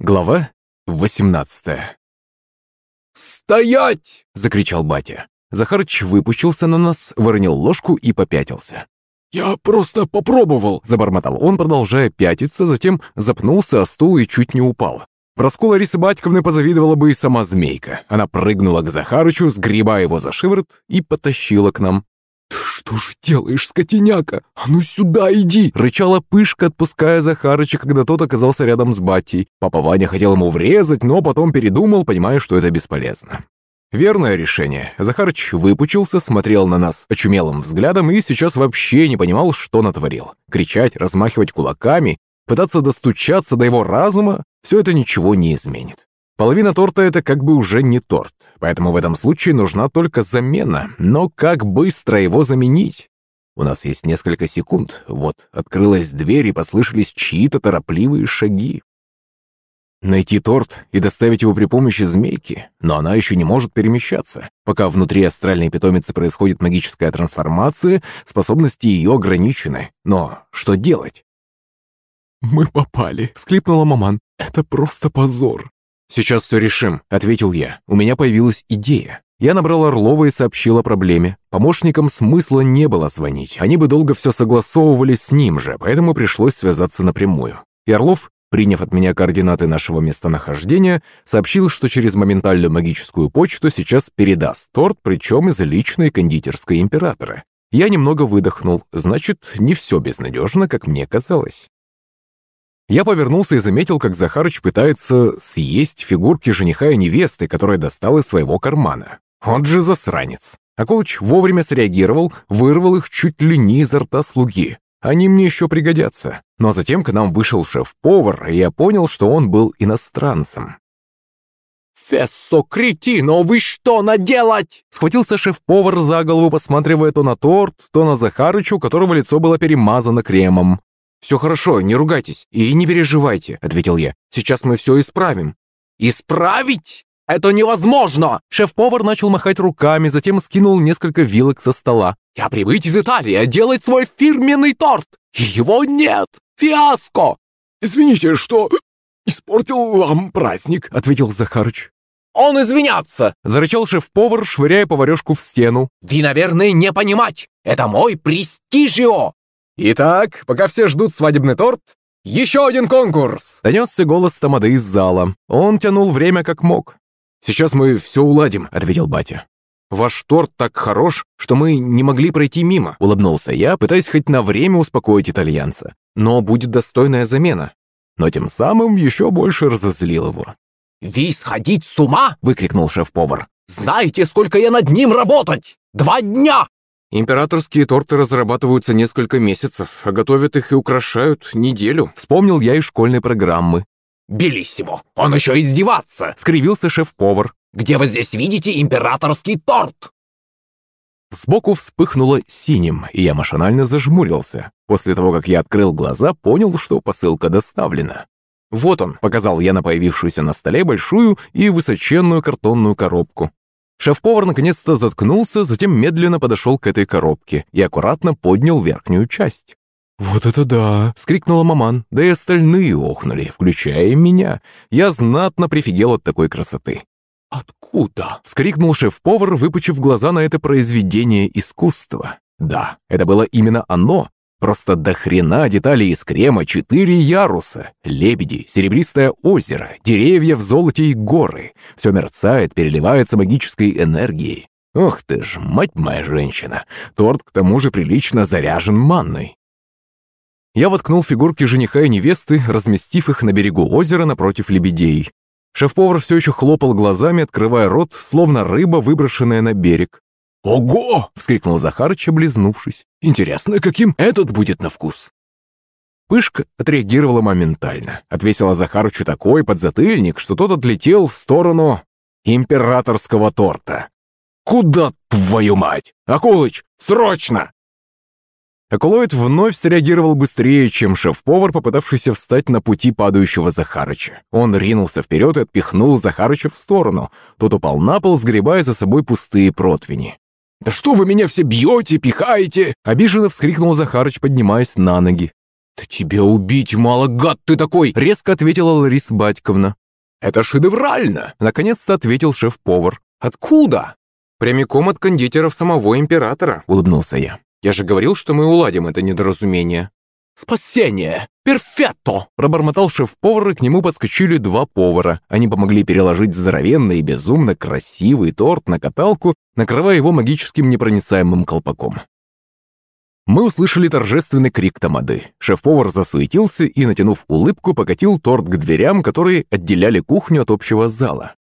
Глава 18 «Стоять!» — закричал батя. Захарыч выпущился на нас, выронил ложку и попятился. «Я просто попробовал!» — забормотал он, продолжая пятиться, затем запнулся о стул и чуть не упал. Броску Ларисы Батьковны позавидовала бы и сама змейка. Она прыгнула к Захарычу, сгребая его за шиворот и потащила к нам. «Ты что же делаешь, скотиняка? А ну сюда иди!» Рычала пышка, отпуская Захарыча, когда тот оказался рядом с батей. Папа Ваня хотел ему врезать, но потом передумал, понимая, что это бесполезно. Верное решение. Захарыч выпучился, смотрел на нас очумелым взглядом и сейчас вообще не понимал, что натворил. Кричать, размахивать кулаками, пытаться достучаться до его разума – все это ничего не изменит. Половина торта – это как бы уже не торт, поэтому в этом случае нужна только замена. Но как быстро его заменить? У нас есть несколько секунд. Вот, открылась дверь и послышались чьи-то торопливые шаги. Найти торт и доставить его при помощи змейки, но она еще не может перемещаться. Пока внутри астральной питомицы происходит магическая трансформация, способности ее ограничены. Но что делать? «Мы попали», — всклипнула маман. «Это просто позор». «Сейчас все решим», — ответил я. У меня появилась идея. Я набрал Орлова и сообщил о проблеме. Помощникам смысла не было звонить. Они бы долго все согласовывали с ним же, поэтому пришлось связаться напрямую. И Орлов, приняв от меня координаты нашего местонахождения, сообщил, что через моментальную магическую почту сейчас передаст торт, причем из личной кондитерской императора. Я немного выдохнул, значит, не все безнадежно, как мне казалось. Я повернулся и заметил, как Захарыч пытается съесть фигурки жениха и невесты, которые достал из своего кармана. Он же засранец. Акулыч вовремя среагировал, вырвал их чуть ли не изо рта слуги. Они мне еще пригодятся. Но затем к нам вышел шеф-повар, и я понял, что он был иностранцем. «Фессо, кретино, вы что наделать?» Схватился шеф-повар за голову, посматривая то на торт, то на Захарыча, у которого лицо было перемазано кремом. «Все хорошо, не ругайтесь и не переживайте», — ответил я. «Сейчас мы все исправим». «Исправить? Это невозможно!» Шеф-повар начал махать руками, затем скинул несколько вилок со стола. «Я прибыть из Италии, делать свой фирменный торт! Его нет! Фиаско!» «Извините, что испортил вам праздник», — ответил Захарыч. «Он извиняться!» — зарычал шеф-повар, швыряя поварешку в стену. «Вы, наверное, не понимать! Это мой престижио! «Итак, пока все ждут свадебный торт, еще один конкурс!» Донесся голос Тамады из зала. Он тянул время как мог. «Сейчас мы все уладим», — ответил батя. «Ваш торт так хорош, что мы не могли пройти мимо», — улыбнулся я, пытаясь хоть на время успокоить итальянца. «Но будет достойная замена». Но тем самым еще больше разозлил его. «Ви сходить с ума?» — выкрикнул шеф-повар. «Знаете, сколько я над ним работать? Два дня! Императорские торты разрабатываются несколько месяцев, а готовят их и украшают неделю. Вспомнил я из школьной программы. «Белиссимо! Он еще издеваться!» — скривился шеф-повар. «Где вы здесь видите императорский торт?» Сбоку вспыхнуло синим, и я машинально зажмурился. После того, как я открыл глаза, понял, что посылка доставлена. «Вот он», — показал я на появившуюся на столе большую и высоченную картонную коробку. Шеф-повар наконец-то заткнулся, затем медленно подошел к этой коробке и аккуратно поднял верхнюю часть. «Вот это да!» — скрикнула маман, да и остальные охнули, включая меня. Я знатно прифигел от такой красоты. «Откуда?» — вскрикнул шеф-повар, выпучив глаза на это произведение искусства. Да, это было именно оно, Просто до хрена деталей из крема, четыре яруса, лебеди, серебристое озеро, деревья в золоте и горы. Все мерцает, переливается магической энергией. Ох ты ж, мать моя женщина, торт к тому же прилично заряжен манной. Я воткнул фигурки жениха и невесты, разместив их на берегу озера напротив лебедей. Шеф-повар все еще хлопал глазами, открывая рот, словно рыба, выброшенная на берег. «Ого!» — вскрикнул Захарыч, облизнувшись. «Интересно, каким этот будет на вкус?» Пышка отреагировала моментально, отвесила Захарычу такой подзатыльник, что тот отлетел в сторону императорского торта. «Куда, твою мать? Акулыч, срочно!» Акулоид вновь среагировал быстрее, чем шеф-повар, попытавшийся встать на пути падающего Захарыча. Он ринулся вперед и отпихнул Захарыча в сторону. Тот упал на пол, сгребая за собой пустые противни. «Да что вы меня все бьете, пихаете?» Обиженно вскрикнул Захарыч, поднимаясь на ноги. «Да тебя убить мало, гад ты такой!» — резко ответила Лариса Батьковна. «Это шедеврально!» — наконец-то ответил шеф-повар. «Откуда?» «Прямиком от кондитеров самого императора», — улыбнулся я. «Я же говорил, что мы уладим это недоразумение». «Спасение! Перфетто!» Пробормотал шеф-повар, и к нему подскочили два повара. Они помогли переложить здоровенный и безумно красивый торт на каталку, накрывая его магическим непроницаемым колпаком. Мы услышали торжественный крик тамады. Шеф-повар засуетился и, натянув улыбку, покатил торт к дверям, которые отделяли кухню от общего зала.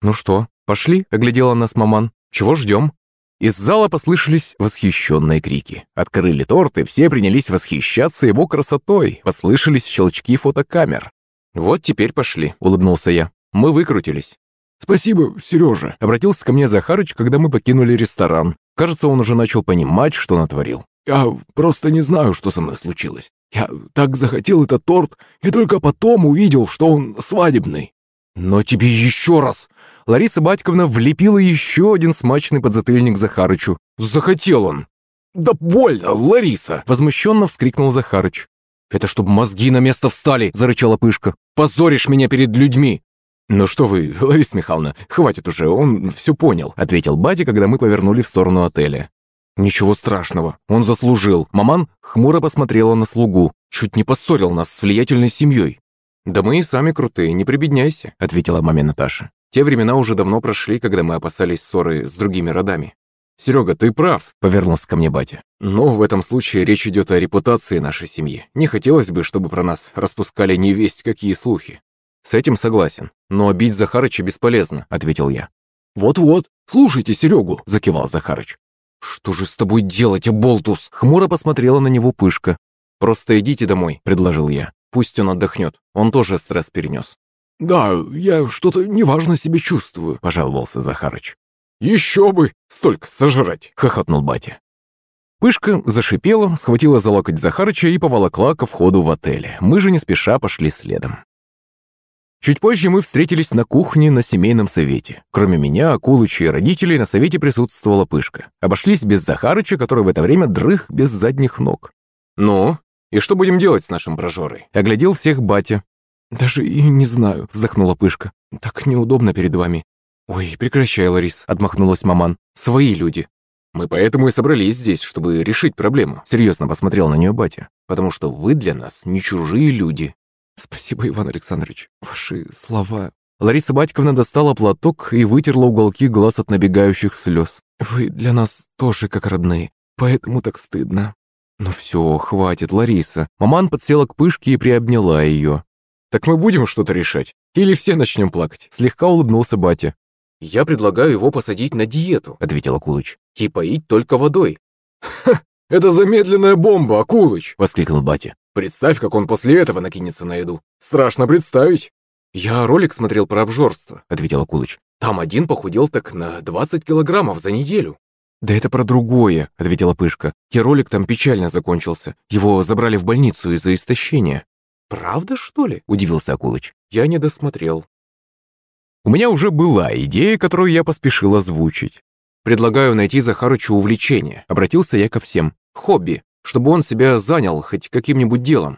«Ну что, пошли?» — оглядела нас маман. «Чего ждем?» Из зала послышались восхищенные крики. Открыли торт, и все принялись восхищаться его красотой. Послышались щелчки фотокамер. «Вот теперь пошли», — улыбнулся я. «Мы выкрутились». «Спасибо, Сережа», — обратился ко мне Захарыч, когда мы покинули ресторан. Кажется, он уже начал понимать, что натворил. «Я просто не знаю, что со мной случилось. Я так захотел этот торт, и только потом увидел, что он свадебный». «Но тебе еще раз!» Лариса Батьковна влепила еще один смачный подзатыльник Захарычу. «Захотел он!» «Да больно, Лариса!» Возмущенно вскрикнул Захарыч. «Это чтоб мозги на место встали!» – зарычала Пышка. «Позоришь меня перед людьми!» «Ну что вы, Лариса Михайловна, хватит уже, он все понял», – ответил Батя, когда мы повернули в сторону отеля. «Ничего страшного, он заслужил». Маман хмуро посмотрела на слугу. Чуть не поссорил нас с влиятельной семьей. «Да мы и сами крутые, не прибедняйся», – ответила маме Наташа. Те времена уже давно прошли, когда мы опасались ссоры с другими родами. «Серега, ты прав», — повернулся ко мне батя. «Но в этом случае речь идет о репутации нашей семьи. Не хотелось бы, чтобы про нас распускали невесть какие слухи». «С этим согласен. Но бить Захарыча бесполезно», — ответил я. «Вот-вот, слушайте Серегу», — закивал Захарыч. «Что же с тобой делать, Болтус?» — хмуро посмотрела на него Пышка. «Просто идите домой», — предложил я. «Пусть он отдохнет. Он тоже стресс перенес». «Да, я что-то неважно себя чувствую», — пожаловался Захарыч. «Еще бы столько сожрать!» — хохотнул батя. Пышка зашипела, схватила за локоть Захарыча и поволокла ко входу в отель. Мы же не спеша пошли следом. Чуть позже мы встретились на кухне на семейном совете. Кроме меня, Акулыча и родителей на совете присутствовала Пышка. Обошлись без Захарыча, который в это время дрых без задних ног. «Ну, и что будем делать с нашим прожорой?» Оглядел всех батя. «Даже и не знаю», — вздохнула Пышка. «Так неудобно перед вами». «Ой, прекращай, Ларис», — отмахнулась маман. «Свои люди». «Мы поэтому и собрались здесь, чтобы решить проблему», — серьезно посмотрел на нее батя. «Потому что вы для нас не чужие люди». «Спасибо, Иван Александрович. Ваши слова...» Лариса Батьковна достала платок и вытерла уголки глаз от набегающих слез. «Вы для нас тоже как родные, поэтому так стыдно». «Ну все, хватит, Лариса». Маман подсела к Пышке и приобняла ее. «Так мы будем что-то решать? Или все начнем плакать?» Слегка улыбнулся батя. «Я предлагаю его посадить на диету», — ответил Акулыч. «И поить только водой». «Ха! Это замедленная бомба, Акулыч!» — воскликнул батя. «Представь, как он после этого накинется на еду. Страшно представить!» «Я ролик смотрел про обжорство», — ответил Акулыч. «Там один похудел так на 20 килограммов за неделю». «Да это про другое», — ответила Пышка. «Я ролик там печально закончился. Его забрали в больницу из-за истощения». «Правда, что ли?» – удивился Акулыч. «Я не досмотрел». У меня уже была идея, которую я поспешил озвучить. «Предлагаю найти Захарычу увлечение», – обратился я ко всем. «Хобби, чтобы он себя занял хоть каким-нибудь делом».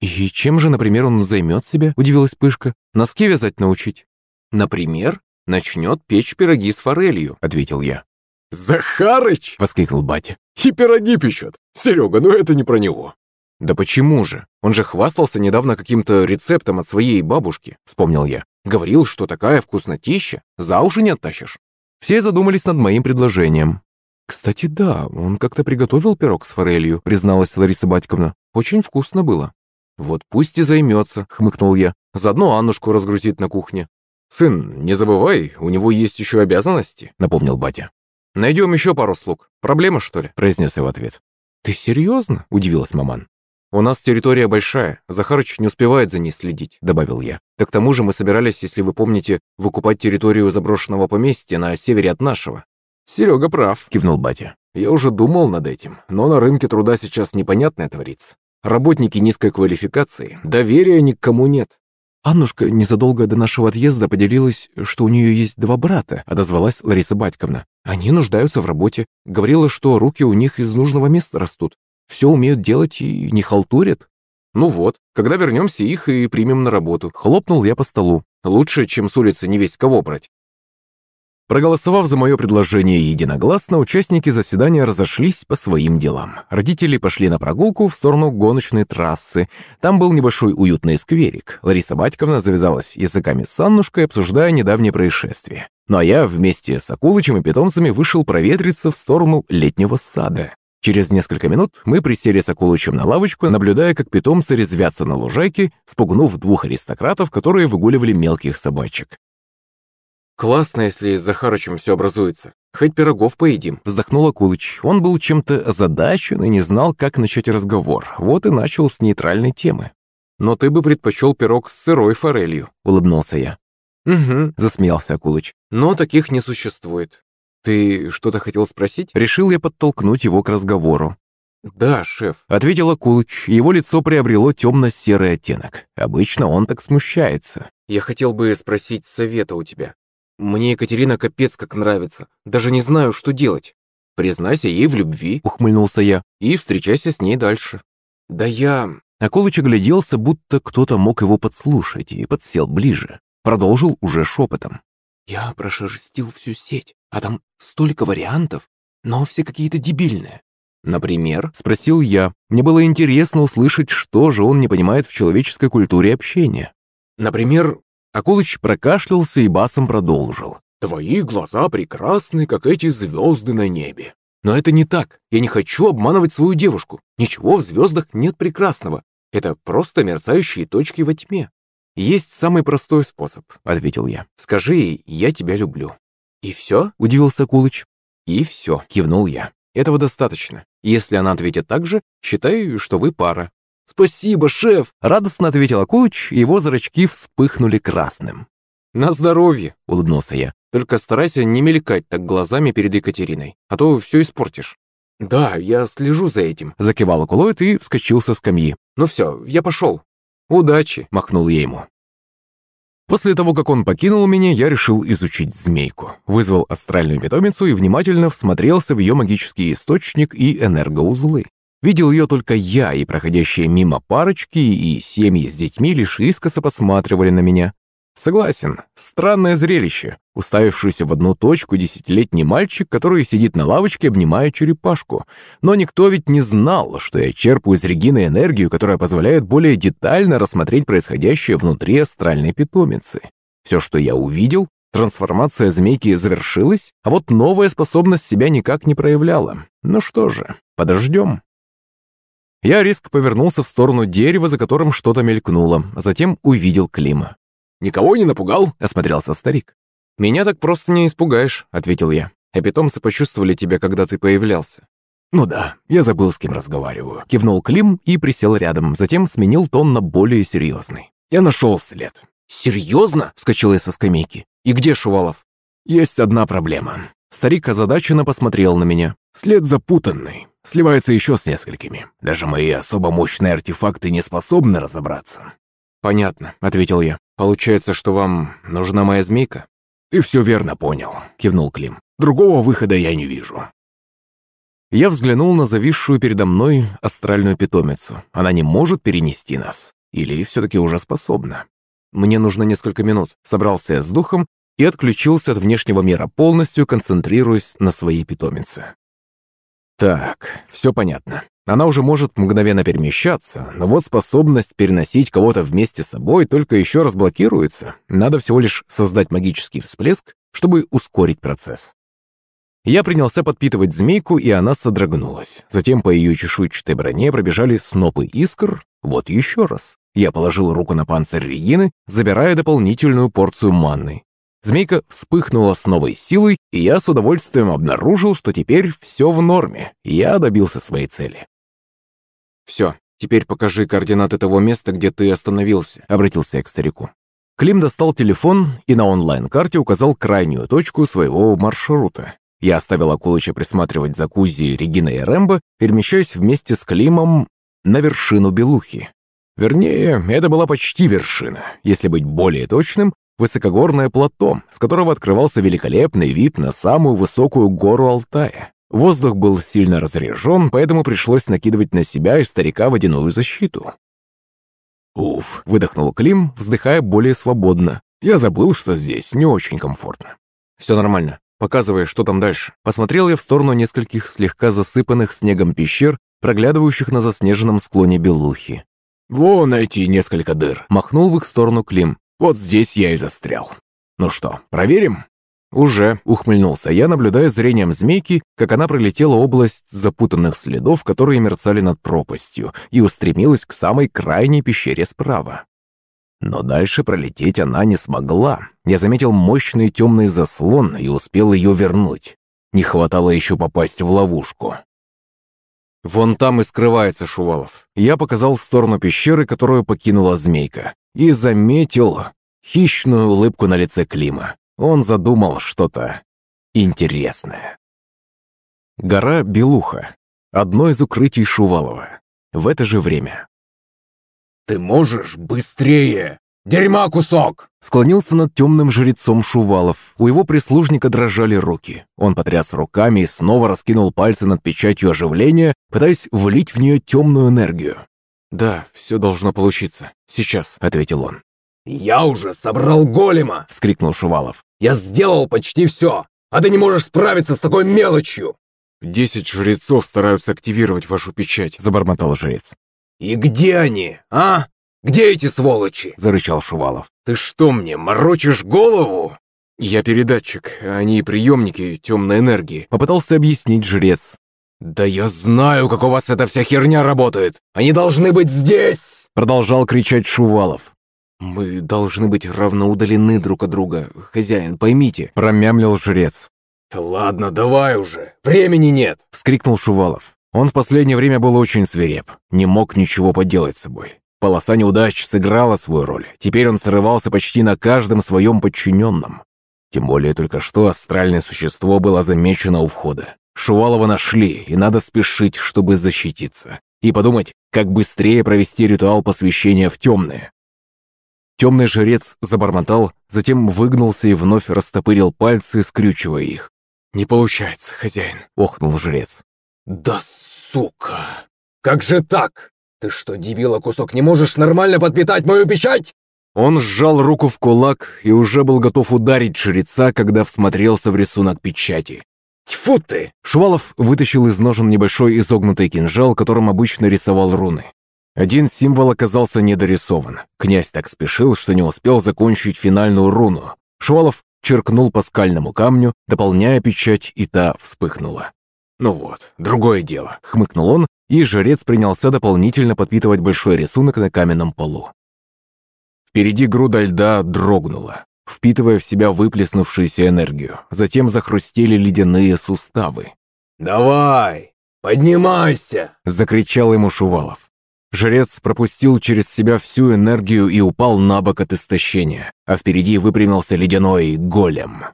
«И чем же, например, он займет себя?» – удивилась Пышка. «Носки вязать научить?» «Например, начнет печь пироги с форелью», – ответил я. «Захарыч!» – воскликнул батя. «И пироги печет! Серега, ну это не про него!» «Да почему же? Он же хвастался недавно каким-то рецептом от своей бабушки», — вспомнил я. «Говорил, что такая вкуснотища, за уши не оттащишь». Все задумались над моим предложением. «Кстати, да, он как-то приготовил пирог с форелью», — призналась Лариса Батьковна. «Очень вкусно было». «Вот пусть и займется», — хмыкнул я. «Заодно Аннушку разгрузит на кухне». «Сын, не забывай, у него есть еще обязанности», — напомнил батя. «Найдем еще пару слуг. Проблема, что ли?» — произнес я в ответ. «Ты серьезно?» — удивилась маман. «У нас территория большая, Захарыч не успевает за ней следить», — добавил я. «Да к тому же мы собирались, если вы помните, выкупать территорию заброшенного поместья на севере от нашего». «Серега прав», — кивнул батя. «Я уже думал над этим, но на рынке труда сейчас непонятное творится. Работники низкой квалификации, доверия ни к кому нет». «Аннушка незадолго до нашего отъезда поделилась, что у нее есть два брата», — отозвалась Лариса Батьковна. «Они нуждаются в работе. Говорила, что руки у них из нужного места растут. Все умеют делать и не халтурят. Ну вот, когда вернемся, их и примем на работу. Хлопнул я по столу. Лучше, чем с улицы не весь кого брать. Проголосовав за мое предложение единогласно, участники заседания разошлись по своим делам. Родители пошли на прогулку в сторону гоночной трассы. Там был небольшой уютный скверик. Лариса Батьковна завязалась языками с Аннушкой, обсуждая недавнее происшествие. Ну а я вместе с Акулычем и питомцами вышел проветриться в сторону летнего сада. Через несколько минут мы присели с Акулычем на лавочку, наблюдая, как питомцы резвятся на лужайке, спугнув двух аристократов, которые выгуливали мелких собачек. «Классно, если с Захарычем все образуется. Хоть пирогов поедим», — вздохнул Акулыч. Он был чем-то озадачен и не знал, как начать разговор. Вот и начал с нейтральной темы. «Но ты бы предпочел пирог с сырой форелью», — улыбнулся я. «Угу», — засмеялся Акулыч. «Но таких не существует. Ты что-то хотел спросить?» Решил я подтолкнуть его к разговору. «Да, шеф», — ответил Акулыч. Его лицо приобрело темно-серый оттенок. Обычно он так смущается. «Я хотел бы спросить совета у тебя. Мне Екатерина капец как нравится. Даже не знаю, что делать. Признайся ей в любви, ухмыльнулся я, и встречайся с ней дальше. Да я... Акулыч огляделся, будто кто-то мог его подслушать, и подсел ближе. Продолжил уже шепотом. Я прошерстил всю сеть, а там столько вариантов, но все какие-то дебильные. «Например?» – спросил я. Мне было интересно услышать, что же он не понимает в человеческой культуре общения. «Например, Акулыч прокашлялся и басом продолжил. «Твои глаза прекрасны, как эти звезды на небе. Но это не так. Я не хочу обманывать свою девушку. Ничего в звездах нет прекрасного. Это просто мерцающие точки во тьме. Есть самый простой способ, ответил я. Скажи ей, я тебя люблю. И все? Удивился Акулыч. И все, кивнул я. Этого достаточно. Если она ответит так же, считаю, что вы пара. «Спасибо, шеф!» — радостно ответил Акулыч, и его зрачки вспыхнули красным. «На здоровье!» — улыбнулся я. «Только старайся не мелькать так глазами перед Екатериной, а то все испортишь». «Да, я слежу за этим», — закивал Акулоид и вскочил со скамьи. «Ну все, я пошел». «Удачи!» — махнул я ему. После того, как он покинул меня, я решил изучить змейку. Вызвал астральную питомицу и внимательно всмотрелся в ее магический источник и энергоузлы. Видел ее только я, и проходящие мимо парочки, и семьи с детьми лишь искоса посматривали на меня. Согласен, странное зрелище. Уставившийся в одну точку десятилетний мальчик, который сидит на лавочке, обнимая черепашку. Но никто ведь не знал, что я черпаю из Регины энергию, которая позволяет более детально рассмотреть происходящее внутри астральной питомицы. Все, что я увидел, трансформация змейки завершилась, а вот новая способность себя никак не проявляла. Ну что же, подождем. Я резко повернулся в сторону дерева, за которым что-то мелькнуло, а затем увидел Клима. «Никого не напугал?» — осмотрелся старик. «Меня так просто не испугаешь», — ответил я. «А питомцы почувствовали тебя, когда ты появлялся». «Ну да, я забыл, с кем разговариваю», — кивнул Клим и присел рядом, затем сменил тон на более серьезный. «Я нашел след». «Серьезно?» — вскочил я со скамейки. «И где Шувалов?» «Есть одна проблема». Старик озадаченно посмотрел на меня. «След запутанный сливается еще с несколькими. Даже мои особо мощные артефакты не способны разобраться». «Понятно», — ответил я. «Получается, что вам нужна моя змейка?» «Ты все верно понял», — кивнул Клим. «Другого выхода я не вижу». Я взглянул на зависшую передо мной астральную питомицу. Она не может перенести нас. Или все-таки уже способна. Мне нужно несколько минут. Собрался я с духом и отключился от внешнего мира полностью, концентрируясь на своей питомице. Так, все понятно. Она уже может мгновенно перемещаться, но вот способность переносить кого-то вместе с собой только еще разблокируется. Надо всего лишь создать магический всплеск, чтобы ускорить процесс. Я принялся подпитывать змейку, и она содрогнулась. Затем по ее чешуйчатой броне пробежали снопы искр. Вот еще раз. Я положил руку на панцирь Регины, забирая дополнительную порцию манны. Змейка вспыхнула с новой силой, и я с удовольствием обнаружил, что теперь все в норме, я добился своей цели. «Все, теперь покажи координаты того места, где ты остановился», — обратился я к старику. Клим достал телефон и на онлайн-карте указал крайнюю точку своего маршрута. Я оставил Акулыча присматривать за Кузи, Региной и Рэмбо, перемещаясь вместе с Климом на вершину Белухи. Вернее, это была почти вершина. Если быть более точным, высокогорное плато, с которого открывался великолепный вид на самую высокую гору Алтая. Воздух был сильно разряжен, поэтому пришлось накидывать на себя и старика водяную защиту. «Уф», — выдохнул Клим, вздыхая более свободно. «Я забыл, что здесь не очень комфортно». «Все нормально. Показывай, что там дальше». Посмотрел я в сторону нескольких слегка засыпанных снегом пещер, проглядывающих на заснеженном склоне Белухи. «Вон эти несколько дыр», — махнул в их сторону Клим. «Вот здесь я и застрял. Ну что, проверим?» «Уже», — ухмыльнулся я, наблюдая зрением змейки, как она пролетела область запутанных следов, которые мерцали над пропастью, и устремилась к самой крайней пещере справа. Но дальше пролететь она не смогла. Я заметил мощный темный заслон и успел ее вернуть. Не хватало еще попасть в ловушку. «Вон там и скрывается Шувалов». Я показал в сторону пещеры, которую покинула змейка, и заметил хищную улыбку на лице Клима. Он задумал что-то интересное. Гора Белуха. Одно из укрытий Шувалова. В это же время. «Ты можешь быстрее! Дерьма кусок!» Склонился над темным жрецом Шувалов. У его прислужника дрожали руки. Он потряс руками и снова раскинул пальцы над печатью оживления, пытаясь влить в нее темную энергию. «Да, все должно получиться. Сейчас», — ответил он. «Я уже собрал голема!» — вскрикнул Шувалов. «Я сделал почти все, а ты не можешь справиться с такой мелочью!» «Десять жрецов стараются активировать вашу печать», — забормотал жрец. «И где они, а? Где эти сволочи?» — зарычал Шувалов. «Ты что мне, морочишь голову?» «Я передатчик, они приемники темной энергии», — попытался объяснить жрец. «Да я знаю, как у вас эта вся херня работает! Они должны быть здесь!» — продолжал кричать Шувалов. «Мы должны быть равно удалены друг от друга, хозяин, поймите», — промямлил жрец. «Ладно, давай уже, времени нет», — вскрикнул Шувалов. Он в последнее время был очень свиреп, не мог ничего поделать с собой. Полоса неудач сыграла свою роль. Теперь он срывался почти на каждом своем подчиненном. Тем более только что астральное существо было замечено у входа. Шувалова нашли, и надо спешить, чтобы защититься. И подумать, как быстрее провести ритуал посвящения в темное. Темный жрец забормотал, затем выгнулся и вновь растопырил пальцы, скрючивая их. «Не получается, хозяин», — охнул жрец. «Да сука! Как же так? Ты что, дебила кусок, не можешь нормально подпитать мою печать?» Он сжал руку в кулак и уже был готов ударить жреца, когда всмотрелся в рисунок печати. «Тьфу ты!» Шувалов вытащил из ножен небольшой изогнутый кинжал, которым обычно рисовал руны. Один символ оказался недорисован. Князь так спешил, что не успел закончить финальную руну. Шувалов черкнул по скальному камню, дополняя печать, и та вспыхнула. «Ну вот, другое дело», — хмыкнул он, и жрец принялся дополнительно подпитывать большой рисунок на каменном полу. Впереди груда льда дрогнула, впитывая в себя выплеснувшуюся энергию. Затем захрустели ледяные суставы. «Давай, поднимайся!» — закричал ему Шувалов. Жрец пропустил через себя всю энергию и упал на бок от истощения, а впереди выпрямился ледяной голем.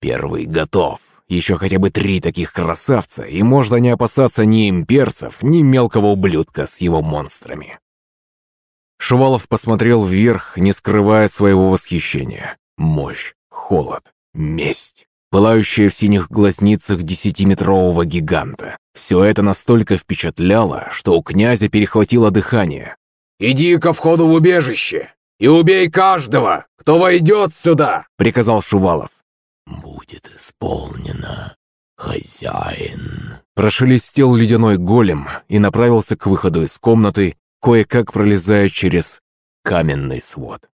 Первый готов. Еще хотя бы три таких красавца, и можно не опасаться ни имперцев, ни мелкого ублюдка с его монстрами. Шувалов посмотрел вверх, не скрывая своего восхищения. Мощь, холод, месть пылающая в синих глазницах десятиметрового гиганта. Все это настолько впечатляло, что у князя перехватило дыхание. «Иди ко входу в убежище и убей каждого, кто войдет сюда!» — приказал Шувалов. «Будет исполнено, хозяин!» Прошелестел ледяной голем и направился к выходу из комнаты, кое-как пролезая через каменный свод.